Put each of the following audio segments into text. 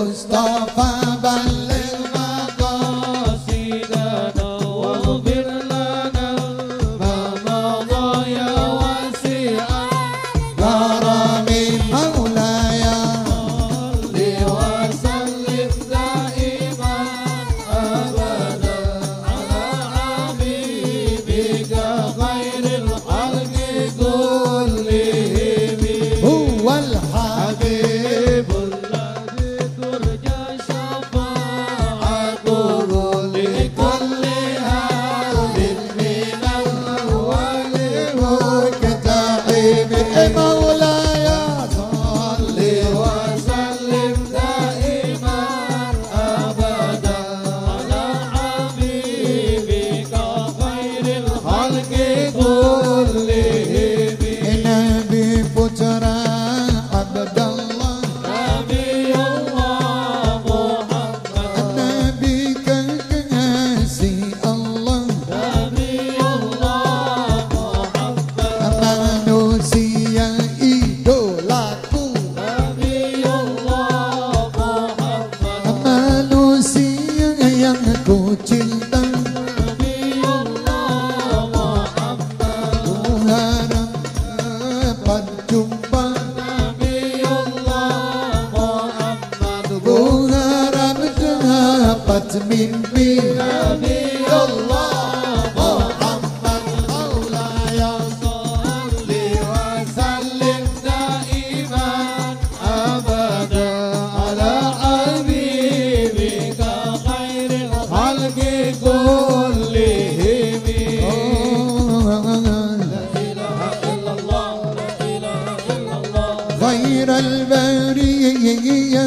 Mustafa من بها بي الله محمد مولاي صل وسلم دائما أبدا على حبيبك خير الخلق كلهم. لا إله إلا الله لا إله إلا الله. غير البرية.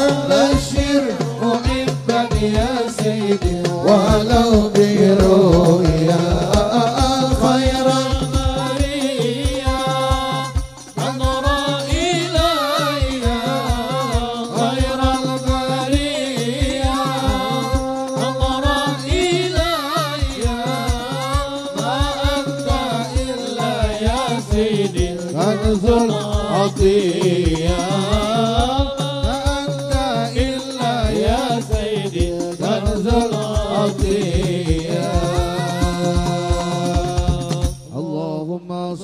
سيدي ولو برؤيا. خير القرية نظر إلي خير البرية نظر إلي ما أنت إلا يا سيدي. أنزل عطية